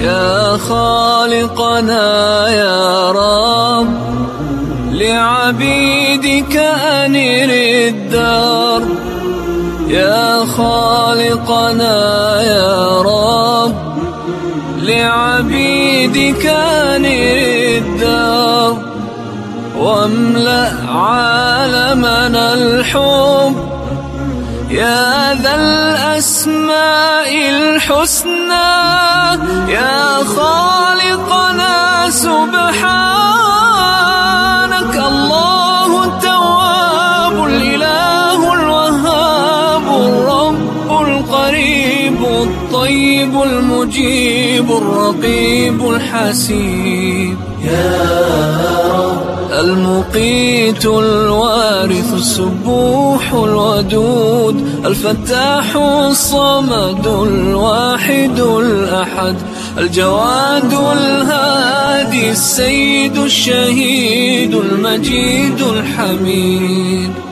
يا خالقنا يا رب لعبيدك أنر الدار. يا خالقنا يا رب لعبيدك أنر الدار. واملأ عالمنا الحب يا ذا الأسماء الحسنى. سبحانك الله التواب الإله الوهاب الرب القريب الطيب المجيب الرقيب الحسيب. يا رب المقيت الوارث السبوح الودود الفتاح الصمد الواحد الأحد الجواد الهادي السيد الشهيد المجيد الحميد.